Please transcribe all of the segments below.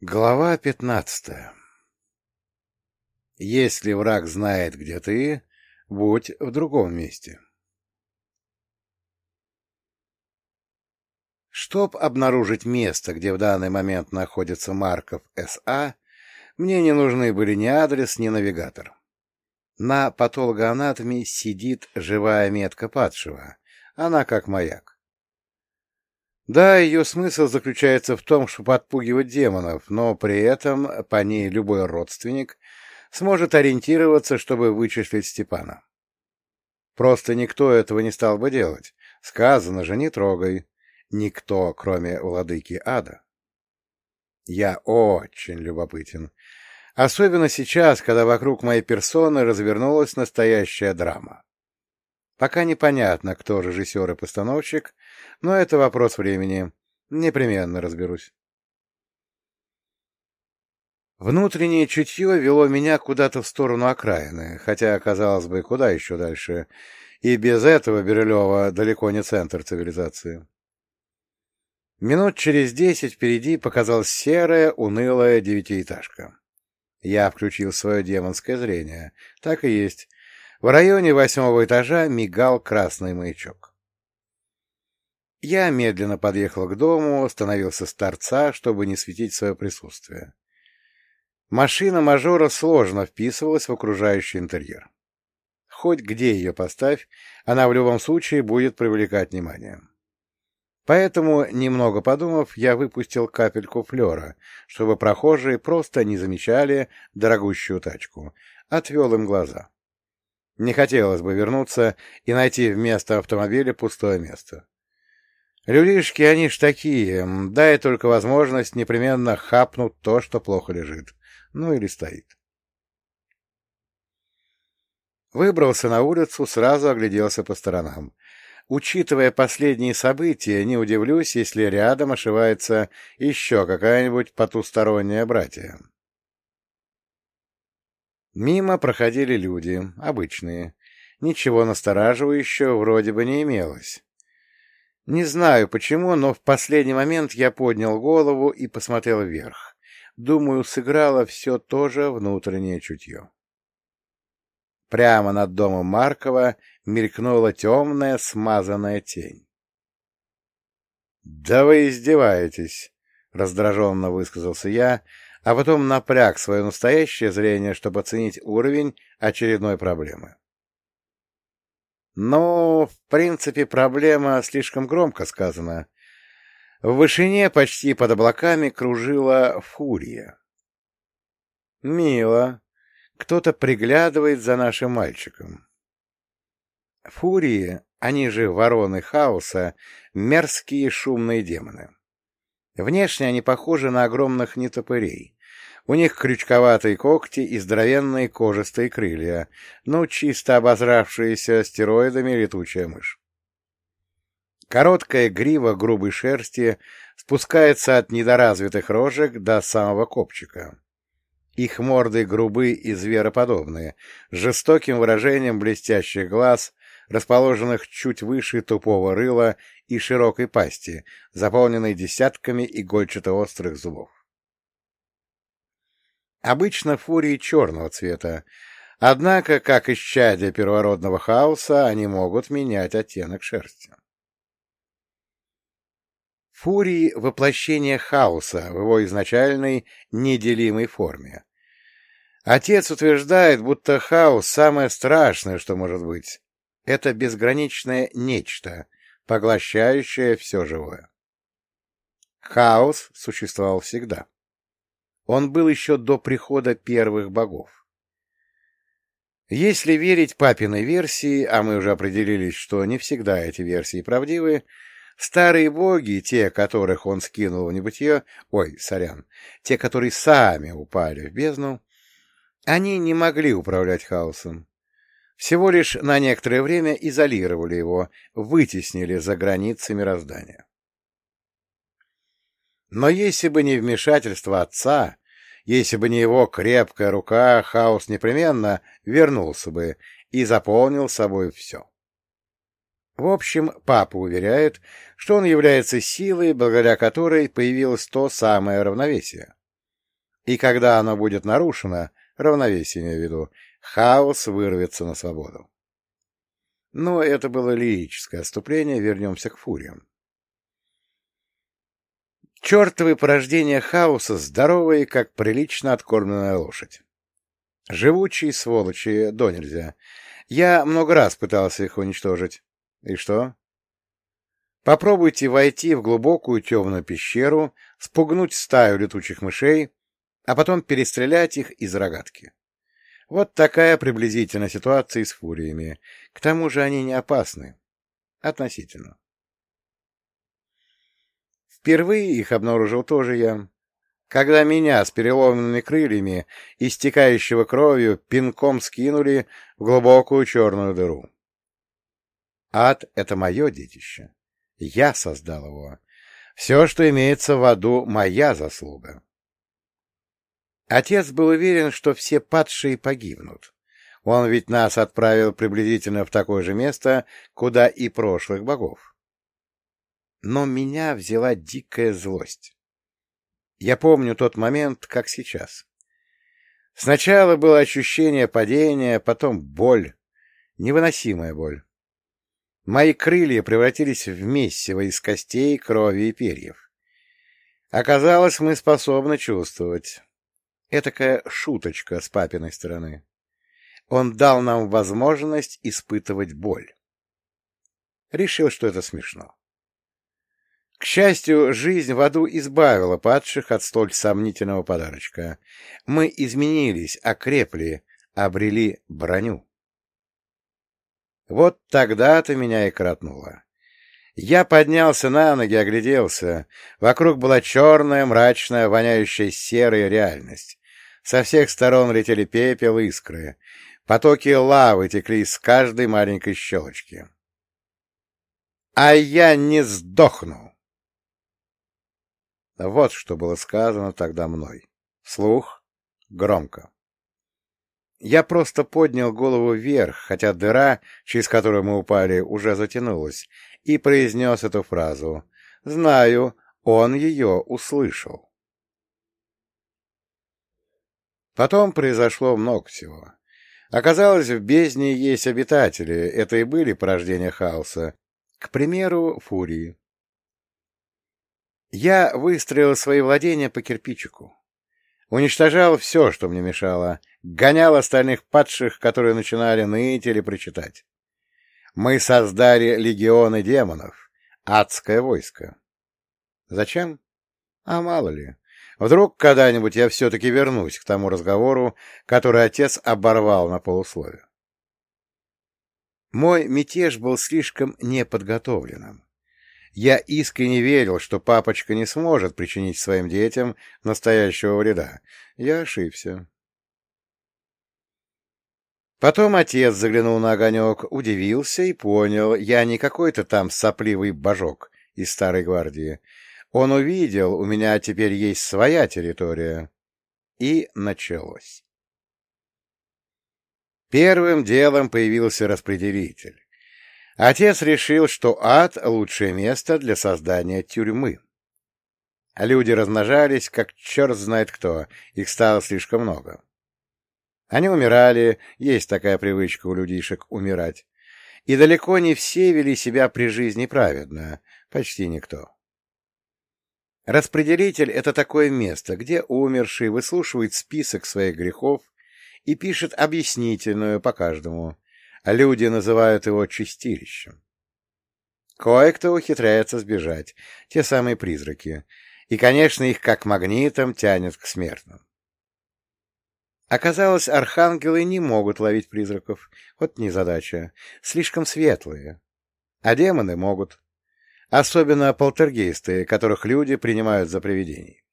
Глава пятнадцатая Если враг знает, где ты, будь в другом месте. Чтоб обнаружить место, где в данный момент находится Марков С.А., мне не нужны были ни адрес, ни навигатор. На патологоанатомии сидит живая метка падшего, она как маяк. Да, ее смысл заключается в том, чтобы отпугивать демонов, но при этом по ней любой родственник сможет ориентироваться, чтобы вычислить Степана. Просто никто этого не стал бы делать. Сказано же, не трогай. Никто, кроме владыки ада. Я очень любопытен. Особенно сейчас, когда вокруг моей персоны развернулась настоящая драма. Пока непонятно, кто режиссер и постановщик, но это вопрос времени. Непременно разберусь. Внутреннее чутье вело меня куда-то в сторону окраины, хотя, казалось бы, куда еще дальше. И без этого Бирюлева далеко не центр цивилизации. Минут через десять впереди показалась серая, унылая девятиэтажка. Я включил свое демонское зрение. Так и есть. В районе восьмого этажа мигал красный маячок. Я медленно подъехал к дому, остановился с торца, чтобы не светить свое присутствие. Машина мажора сложно вписывалась в окружающий интерьер. Хоть где ее поставь, она в любом случае будет привлекать внимание. Поэтому, немного подумав, я выпустил капельку флера, чтобы прохожие просто не замечали дорогущую тачку, отвел им глаза. Не хотелось бы вернуться и найти вместо автомобиля пустое место. Люлишки, они ж такие, дай только возможность, непременно хапнут то, что плохо лежит. Ну или стоит. Выбрался на улицу, сразу огляделся по сторонам. Учитывая последние события, не удивлюсь, если рядом ошивается еще какая-нибудь потусторонняя братья. Мимо проходили люди, обычные. Ничего настораживающего вроде бы не имелось. Не знаю почему, но в последний момент я поднял голову и посмотрел вверх. Думаю, сыграло все то же внутреннее чутье. Прямо над домом Маркова мелькнула темная смазанная тень. — Да вы издеваетесь! — раздраженно высказался я, а потом напряг свое настоящее зрение, чтобы оценить уровень очередной проблемы. Но, в принципе, проблема слишком громко сказана. В вышине, почти под облаками, кружила фурия. Мило. Кто-то приглядывает за нашим мальчиком. Фурии, они же вороны хаоса, мерзкие шумные демоны. Внешне они похожи на огромных нетопырей. У них крючковатые когти и здоровенные кожистые крылья, ну, чисто обозравшиеся стероидами летучая мышь. Короткая грива грубой шерсти спускается от недоразвитых рожек до самого копчика. Их морды грубы и звероподобные, с жестоким выражением блестящих глаз, расположенных чуть выше тупого рыла и широкой пасти, заполненной десятками игольчато-острых зубов. Обычно фурии черного цвета, однако, как исчадие первородного хаоса, они могут менять оттенок шерсти. Фурии — воплощение хаоса в его изначальной неделимой форме. Отец утверждает, будто хаос — самое страшное, что может быть. Это безграничное нечто, поглощающее все живое. Хаос существовал всегда. Он был еще до прихода первых богов. Если верить папиной версии, а мы уже определились, что не всегда эти версии правдивы, старые боги, те, которых он скинул в небытие, ой, сорян, те, которые сами упали в бездну, они не могли управлять хаосом. Всего лишь на некоторое время изолировали его, вытеснили за границы мироздания. Но если бы не вмешательство отца, если бы не его крепкая рука, хаос непременно вернулся бы и заполнил собой все. В общем, папа уверяет, что он является силой, благодаря которой появилось то самое равновесие. И когда оно будет нарушено, равновесие имею в виду, хаос вырвется на свободу. Но это было лирическое отступление, вернемся к фуриям. Чертовы порождения хаоса здоровые, как прилично откормленная лошадь. Живучие сволочи до нельзя. Я много раз пытался их уничтожить. И что? Попробуйте войти в глубокую темную пещеру, спугнуть стаю летучих мышей, а потом перестрелять их из рогатки. Вот такая приблизительно ситуация с фуриями. К тому же они не опасны. Относительно. Впервые их обнаружил тоже я, когда меня с переломанными крыльями, истекающего кровью, пинком скинули в глубокую черную дыру. Ад — это мое детище. Я создал его. Все, что имеется в аду, — моя заслуга. Отец был уверен, что все падшие погибнут. Он ведь нас отправил приблизительно в такое же место, куда и прошлых богов но меня взяла дикая злость. Я помню тот момент, как сейчас. Сначала было ощущение падения, потом боль, невыносимая боль. Мои крылья превратились в месиво из костей, крови и перьев. Оказалось, мы способны чувствовать. Этакая шуточка с папиной стороны. Он дал нам возможность испытывать боль. Решил, что это смешно. К счастью, жизнь в аду избавила падших от столь сомнительного подарочка. Мы изменились, окрепли, обрели броню. Вот тогда-то меня и кратнуло. Я поднялся на ноги, огляделся. Вокруг была черная, мрачная, воняющая серая реальность. Со всех сторон летели пепел искры. Потоки лавы текли из каждой маленькой щелочки. А я не сдохну! Вот что было сказано тогда мной. Слух громко. Я просто поднял голову вверх, хотя дыра, через которую мы упали, уже затянулась, и произнес эту фразу. Знаю, он ее услышал. Потом произошло много всего. Оказалось, в бездне есть обитатели, это и были порождения хаоса. К примеру, фурии. Я выстроил свои владения по кирпичику. Уничтожал все, что мне мешало, гонял остальных падших, которые начинали ныть или прочитать. Мы создали легионы демонов, адское войско. Зачем? А мало ли. Вдруг когда-нибудь я все-таки вернусь к тому разговору, который отец оборвал на полусловие. Мой мятеж был слишком неподготовленным. Я искренне верил, что папочка не сможет причинить своим детям настоящего вреда. Я ошибся. Потом отец заглянул на огонек, удивился и понял, я не какой-то там сопливый божок из старой гвардии. Он увидел, у меня теперь есть своя территория. И началось. Первым делом появился распределитель. Отец решил, что ад — лучшее место для создания тюрьмы. Люди размножались, как черт знает кто, их стало слишком много. Они умирали, есть такая привычка у людишек умирать. И далеко не все вели себя при жизни праведно, почти никто. Распределитель — это такое место, где умерший выслушивает список своих грехов и пишет объяснительную по каждому, люди называют его чистилищем. Кое-кто ухитряется сбежать, те самые призраки, и, конечно, их как магнитом тянет к смертным. Оказалось, архангелы не могут ловить призраков. Вот незадача. Слишком светлые. А демоны могут. Особенно полтергейсты, которых люди принимают за привидений.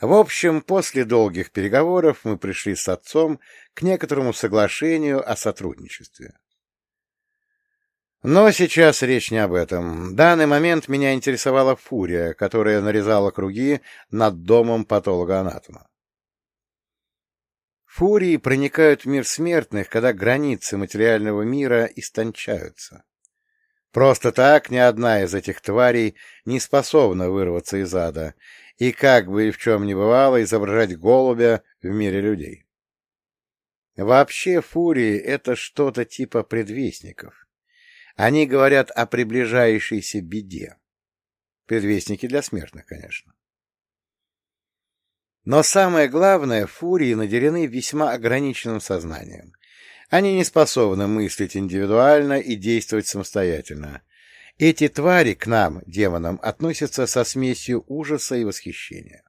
В общем, после долгих переговоров мы пришли с отцом к некоторому соглашению о сотрудничестве. Но сейчас речь не об этом. В данный момент меня интересовала фурия, которая нарезала круги над домом патолога-анатома. Фурии проникают в мир смертных, когда границы материального мира истончаются. Просто так ни одна из этих тварей не способна вырваться из ада и, как бы и в чем ни бывало, изображать голубя в мире людей. Вообще фурии — это что-то типа предвестников. Они говорят о приближающейся беде. Предвестники для смертных, конечно. Но самое главное, фурии наделены весьма ограниченным сознанием. Они не способны мыслить индивидуально и действовать самостоятельно. Эти твари к нам, демонам, относятся со смесью ужаса и восхищения.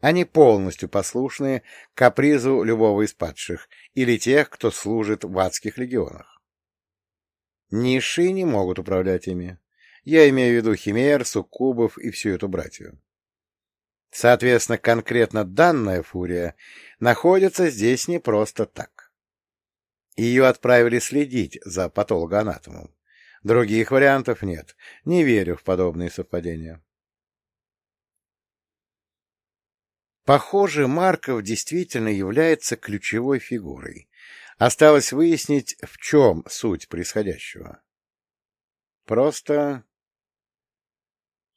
Они полностью послушны капризу любого из падших или тех, кто служит в адских легионах. Ниши не могут управлять ими. Я имею в виду химер, суккубов и всю эту братью. Соответственно, конкретно данная фурия находится здесь не просто так. Ее отправили следить за патологоанатомом. Других вариантов нет. Не верю в подобные совпадения. Похоже, Марков действительно является ключевой фигурой. Осталось выяснить, в чем суть происходящего. Просто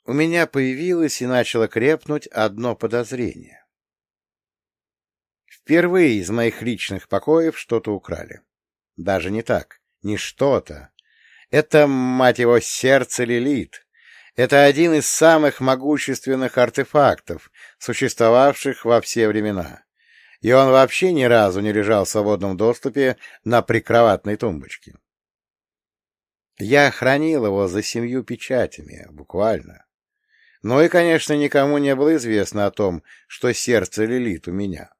у меня появилось и начало крепнуть одно подозрение. Впервые из моих личных покоев что-то украли. Даже не так, не что-то. Это, мать его, сердце Лилит. Это один из самых могущественных артефактов, существовавших во все времена. И он вообще ни разу не лежал в свободном доступе на прикроватной тумбочке. Я хранил его за семью печатями, буквально. Ну и, конечно, никому не было известно о том, что сердце Лилит у меня.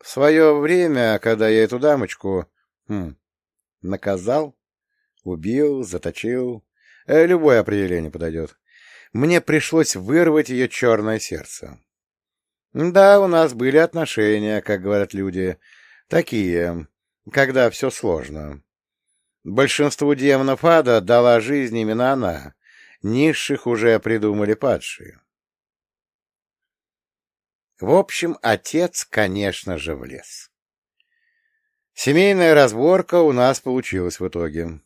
В свое время, когда я эту дамочку хм, наказал, убил, заточил, э, любое определение подойдет, мне пришлось вырвать ее черное сердце. Да, у нас были отношения, как говорят люди, такие, когда все сложно. Большинству демонов ада дала жизнь именно она, Низших уже придумали падшие. В общем, отец, конечно же, влез. Семейная разборка у нас получилась в итоге.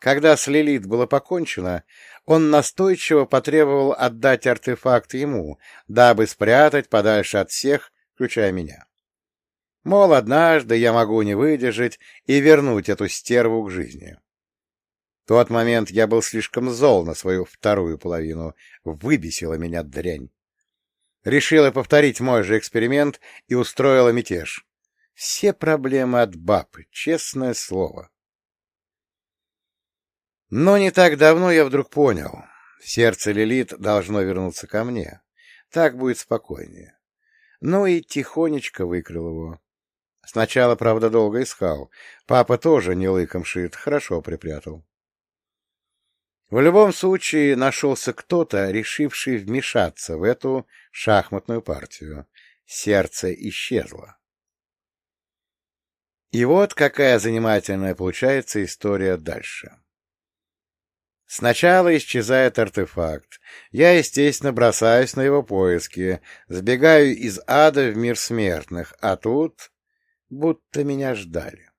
Когда с Лилит было покончено, он настойчиво потребовал отдать артефакт ему, дабы спрятать подальше от всех, включая меня. Мол, однажды я могу не выдержать и вернуть эту стерву к жизни тот момент я был слишком зол на свою вторую половину. Выбесила меня дрянь. Решила повторить мой же эксперимент и устроила мятеж. Все проблемы от баб, честное слово. Но не так давно я вдруг понял. Сердце Лилит должно вернуться ко мне. Так будет спокойнее. Ну и тихонечко выкрыл его. Сначала, правда, долго искал. Папа тоже не лыком шит, хорошо припрятал. В любом случае нашелся кто-то, решивший вмешаться в эту шахматную партию. Сердце исчезло. И вот какая занимательная получается история дальше. Сначала исчезает артефакт. Я, естественно, бросаюсь на его поиски, сбегаю из ада в мир смертных, а тут будто меня ждали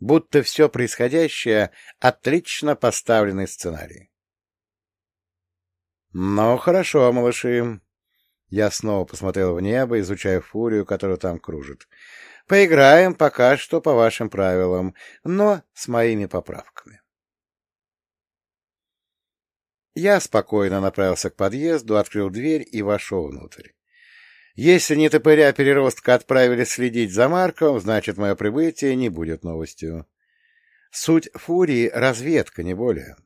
будто все происходящее — отлично поставленный сценарий. «Ну, хорошо, малыши». Я снова посмотрел в небо, изучая фурию, которая там кружит. «Поиграем пока что по вашим правилам, но с моими поправками». Я спокойно направился к подъезду, открыл дверь и вошел внутрь. Если не топыря переростка отправили следить за Марком, значит, мое прибытие не будет новостью. Суть фурии — разведка, не более.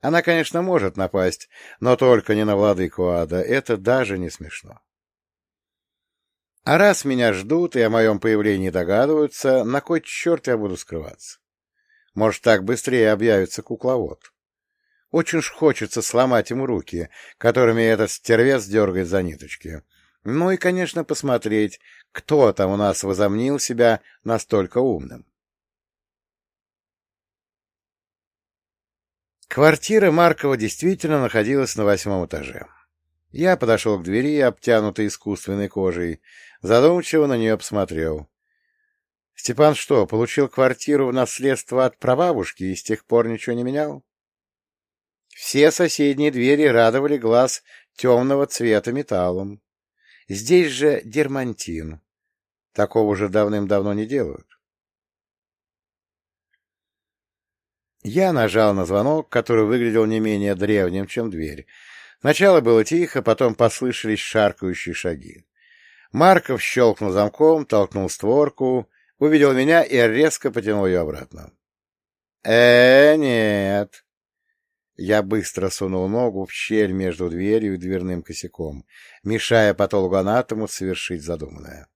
Она, конечно, может напасть, но только не на владыку ада. Это даже не смешно. А раз меня ждут и о моем появлении догадываются, на кой черт я буду скрываться? Может, так быстрее объявится кукловод. Очень ж хочется сломать ему руки, которыми этот стервец дергает за ниточки. Ну и, конечно, посмотреть, кто там у нас возомнил себя настолько умным. Квартира Маркова действительно находилась на восьмом этаже. Я подошел к двери, обтянутой искусственной кожей, задумчиво на нее посмотрел. Степан что, получил квартиру в наследство от прабабушки и с тех пор ничего не менял? Все соседние двери радовали глаз темного цвета металлом. Здесь же дермантин. Такого уже давным-давно не делают. Я нажал на звонок, который выглядел не менее древним, чем дверь. Сначала было тихо, потом послышались шаркающие шаги. Марков щелкнул замком, толкнул створку, увидел меня и резко потянул ее обратно. э нет. Я быстро сунул ногу в щель между дверью и дверным косяком, мешая патологоанатому совершить задуманное.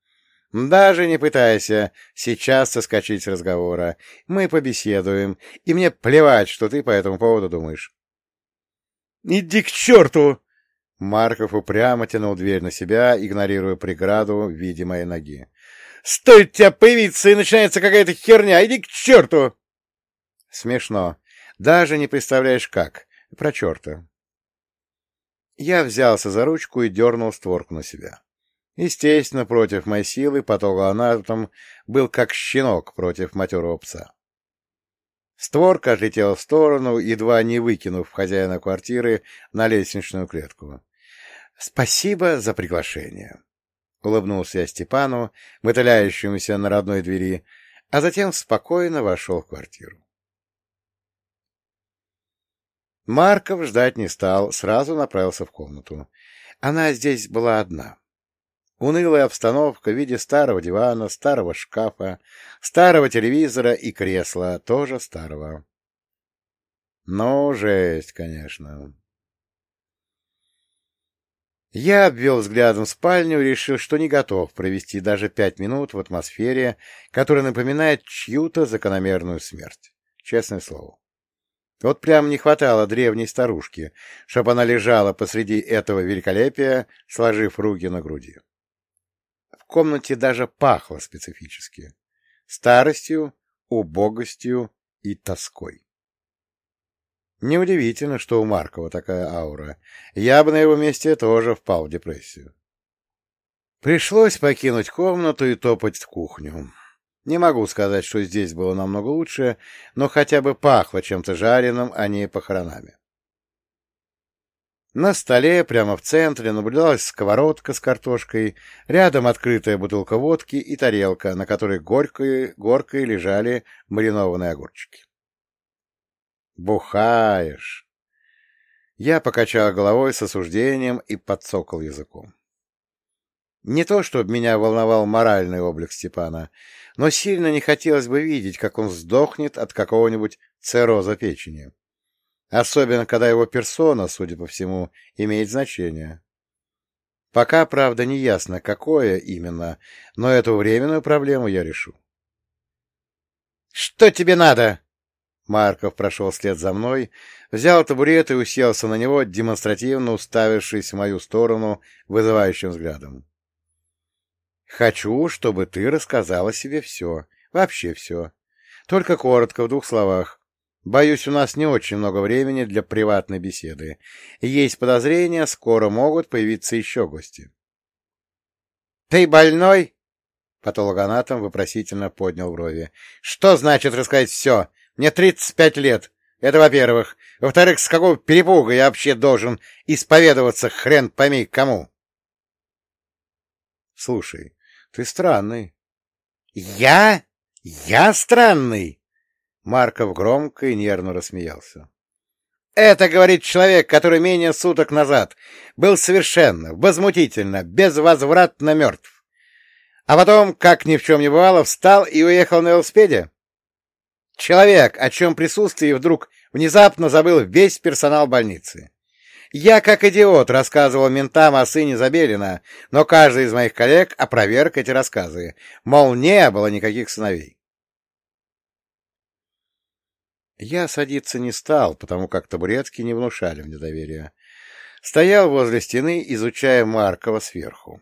Даже не пытайся сейчас соскочить с разговора. Мы побеседуем, и мне плевать, что ты по этому поводу думаешь. — Иди к черту! Марков упрямо тянул дверь на себя, игнорируя преграду в виде моей ноги. — Стоит тебя появиться, и начинается какая-то херня! Иди к черту! Смешно. Даже не представляешь, как. Про черта. Я взялся за ручку и дернул створку на себя. Естественно, против моей силы патологоанатом был как щенок против матерого пса. Створка отлетела в сторону, едва не выкинув хозяина квартиры на лестничную клетку. — Спасибо за приглашение. — улыбнулся я Степану, мотыляющемуся на родной двери, а затем спокойно вошел в квартиру. Марков ждать не стал, сразу направился в комнату. Она здесь была одна. Унылая обстановка в виде старого дивана, старого шкафа, старого телевизора и кресла, тоже старого. Ну, жесть, конечно. Я обвел взглядом спальню и решил, что не готов провести даже пять минут в атмосфере, которая напоминает чью-то закономерную смерть. Честное слово. Вот прям не хватало древней старушки, чтобы она лежала посреди этого великолепия, сложив руки на груди комнате даже пахло специфически. Старостью, убогостью и тоской. Неудивительно, что у Маркова такая аура. Я бы на его месте тоже впал в депрессию. Пришлось покинуть комнату и топать в кухню. Не могу сказать, что здесь было намного лучше, но хотя бы пахло чем-то жареным, а не похоронами. На столе, прямо в центре, наблюдалась сковородка с картошкой, рядом открытая бутылка водки и тарелка, на которой горькой, горкой лежали маринованные огурчики. «Бухаешь!» Я покачал головой с осуждением и подсокал языком. Не то, чтобы меня волновал моральный облик Степана, но сильно не хотелось бы видеть, как он сдохнет от какого-нибудь цирроза печени. Особенно, когда его персона, судя по всему, имеет значение. Пока, правда, не ясно, какое именно, но эту временную проблему я решу. — Что тебе надо? Марков прошел вслед за мной, взял табурет и уселся на него, демонстративно уставившись в мою сторону вызывающим взглядом. — Хочу, чтобы ты рассказала себе все, вообще все. Только коротко, в двух словах. Боюсь, у нас не очень много времени для приватной беседы. Есть подозрения, скоро могут появиться еще гости. — Ты больной? — патологоанатом вопросительно поднял брови. — Что значит рассказать все? Мне тридцать пять лет. Это во-первых. Во-вторых, с какого перепуга я вообще должен исповедоваться хрен пойми кому? — Слушай, ты странный. — Я? Я странный? Марков громко и нервно рассмеялся. «Это, — говорит человек, который менее суток назад был совершенно, возмутительно, безвозвратно мертв. А потом, как ни в чем не бывало, встал и уехал на велосипеде? Человек, о чем присутствии вдруг внезапно забыл весь персонал больницы. Я, как идиот, рассказывал ментам о сыне Забелина, но каждый из моих коллег опроверг эти рассказы, мол, не было никаких сыновей. Я садиться не стал, потому как табуретки не внушали мне доверия. Стоял возле стены, изучая Маркова сверху.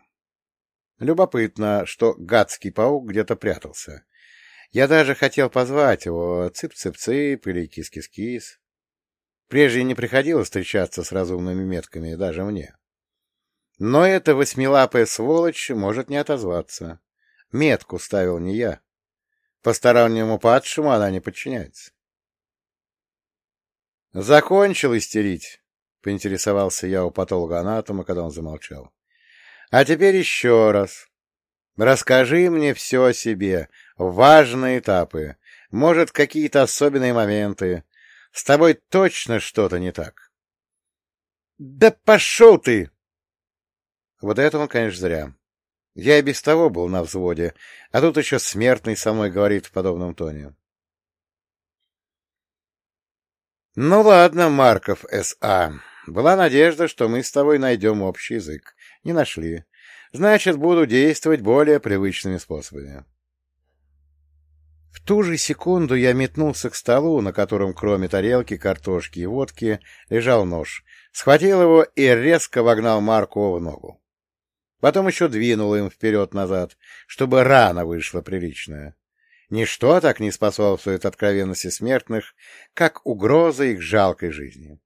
Любопытно, что гадский паук где-то прятался. Я даже хотел позвать его цып-цып-цып или кис-кис-кис. Прежде не приходилось встречаться с разумными метками, даже мне. Но эта восьмилапая сволочь может не отозваться. Метку ставил не я. Постороннему падшему она не подчиняется. «Закончил истерить?» — поинтересовался я у патолога-анатома, когда он замолчал. «А теперь еще раз. Расскажи мне все о себе, важные этапы, может, какие-то особенные моменты. С тобой точно что-то не так?» «Да пошел ты!» Вот это он, конечно, зря. Я и без того был на взводе, а тут еще смертный со мной говорит в подобном тоне. Ну ладно, Марков С.А. Была надежда, что мы с тобой найдем общий язык. Не нашли. Значит, буду действовать более привычными способами. В ту же секунду я метнулся к столу, на котором, кроме тарелки, картошки и водки, лежал нож, схватил его и резко вогнал Марку в ногу. Потом еще двинул им вперед-назад, чтобы рана вышла приличная. Ничто так не способствует откровенности смертных, как угроза их жалкой жизни.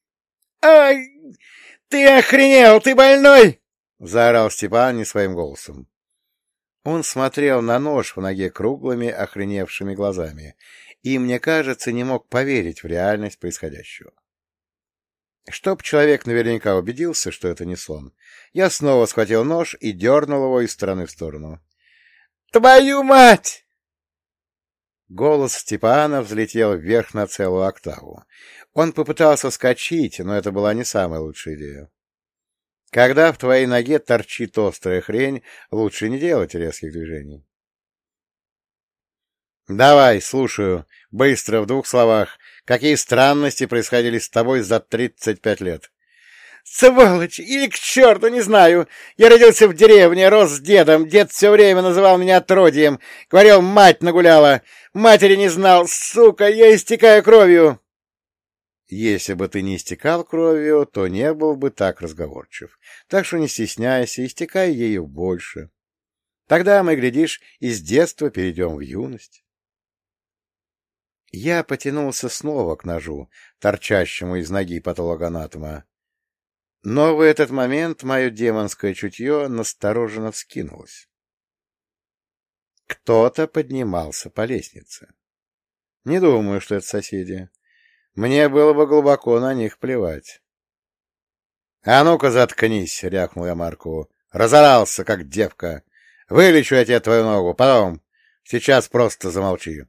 — Ай! Ты охренел! Ты больной! — заорал Степан не своим голосом. Он смотрел на нож в ноге круглыми, охреневшими глазами, и, мне кажется, не мог поверить в реальность происходящего. Чтоб человек наверняка убедился, что это не сон, я снова схватил нож и дернул его из стороны в сторону. «Твою мать!» Голос Степана взлетел вверх на целую октаву. Он попытался вскочить, но это была не самая лучшая идея. Когда в твоей ноге торчит острая хрень, лучше не делать резких движений. «Давай, слушаю. Быстро, в двух словах. Какие странности происходили с тобой за тридцать пять лет?» «Сволочь! Или к черту, не знаю! Я родился в деревне, рос с дедом. Дед все время называл меня отродьем. Говорил, мать нагуляла. Матери не знал. Сука, я истекаю кровью!» Если бы ты не истекал кровью, то не был бы так разговорчив. Так что не стесняйся, истекай ею больше. Тогда мы, глядишь, из детства перейдем в юность. Я потянулся снова к ножу, торчащему из ноги патологоанатома. Но в этот момент мое демонское чутье настороженно вскинулось. Кто-то поднимался по лестнице. Не думаю, что это соседи. Мне было бы глубоко на них плевать. — А ну-ка заткнись, — рявкнул я Марку. — Разорался, как девка. Вылечу я тебе твою ногу, потом. Сейчас просто замолчи.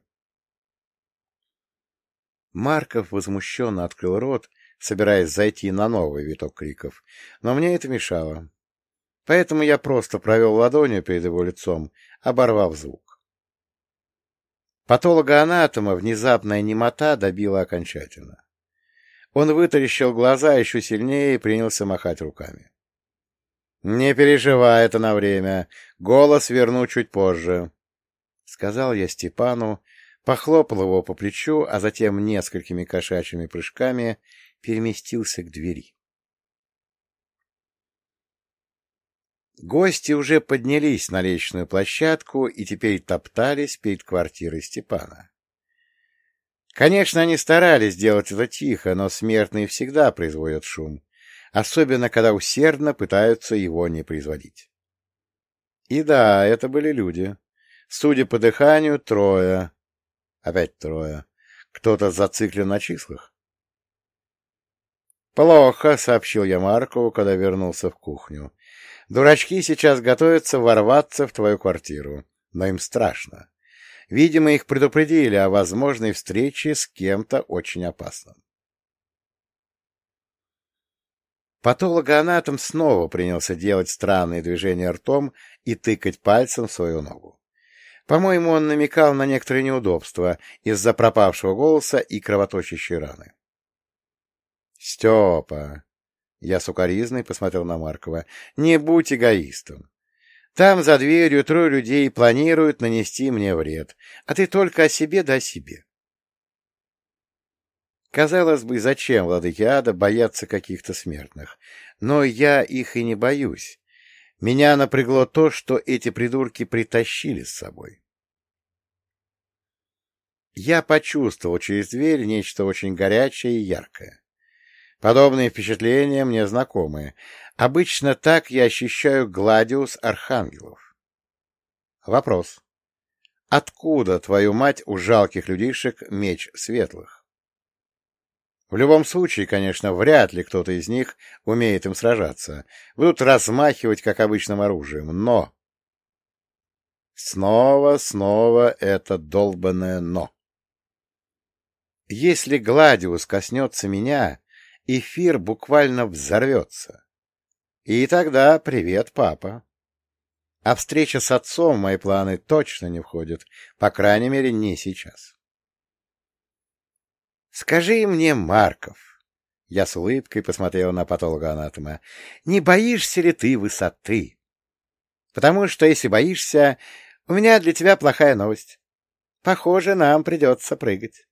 Марков возмущенно открыл рот, собираясь зайти на новый виток криков, но мне это мешало. Поэтому я просто провел ладонью перед его лицом, оборвав звук. Патолога-анатома внезапная немота добила окончательно. Он вытаращил глаза еще сильнее и принялся махать руками. — Не переживай это на время. Голос верну чуть позже, — сказал я Степану, похлопал его по плечу, а затем несколькими кошачьими прыжками переместился к двери. Гости уже поднялись на лестничную площадку и теперь топтались перед квартирой Степана. Конечно, они старались сделать это тихо, но смертные всегда производят шум, особенно когда усердно пытаются его не производить. И да, это были люди. Судя по дыханию, трое. Опять трое. Кто-то зациклен на числах. «Плохо», — сообщил я Маркову, когда вернулся в кухню. «Дурачки сейчас готовятся ворваться в твою квартиру, но им страшно. Видимо, их предупредили о возможной встрече с кем-то очень опасным». Патологоанатом снова принялся делать странные движения ртом и тыкать пальцем в свою ногу. По-моему, он намекал на некоторые неудобства из-за пропавшего голоса и кровоточащей раны. Степа, я сукоризной посмотрел на Маркова, не будь эгоистом. Там за дверью трое людей планируют нанести мне вред, а ты только о себе да о себе. Казалось бы, зачем владыке ада бояться каких-то смертных? Но я их и не боюсь. Меня напрягло то, что эти придурки притащили с собой. Я почувствовал через дверь нечто очень горячее и яркое. Подобные впечатления мне знакомы. Обычно так я ощущаю гладиус архангелов. Вопрос. Откуда, твою мать, у жалких людишек меч светлых? В любом случае, конечно, вряд ли кто-то из них умеет им сражаться. Будут размахивать, как обычным оружием, но... Снова, снова это долбанное «но». Если Гладиус коснется меня, эфир буквально взорвется. И тогда привет, папа. А встреча с отцом в мои планы точно не входит, по крайней мере, не сейчас. Скажи мне, Марков, я с улыбкой посмотрел на патологоанатома, не боишься ли ты высоты? Потому что, если боишься, у меня для тебя плохая новость. Похоже, нам придется прыгать.